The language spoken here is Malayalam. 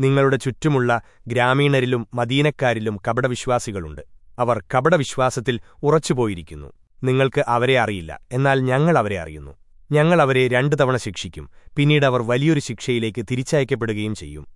നിങ്ങളുടെ ചുറ്റുമുള്ള ഗ്രാമീണരിലും മദീനക്കാരിലും കപടവിശ്വാസികളുണ്ട്. അവർ കപടവിശ്വാസത്തിൽ ഉറച്ചുപോയിരിക്കുന്നു. നിങ്ങൾക്ക് അവരെ അറിയില്ല. എന്നാൽ ഞങ്ങൾ അവരെ അറിയുന്നു. ഞങ്ങൾ അവരെ രണ്ടു തവണ ശിക്ഷിക്കും. പിന്നീട് അവർ വലിയൊരു ശിക്ഷയിലേക്ക് തിരിച്ചയക്കപ്പെടുകയും ചെയ്യും.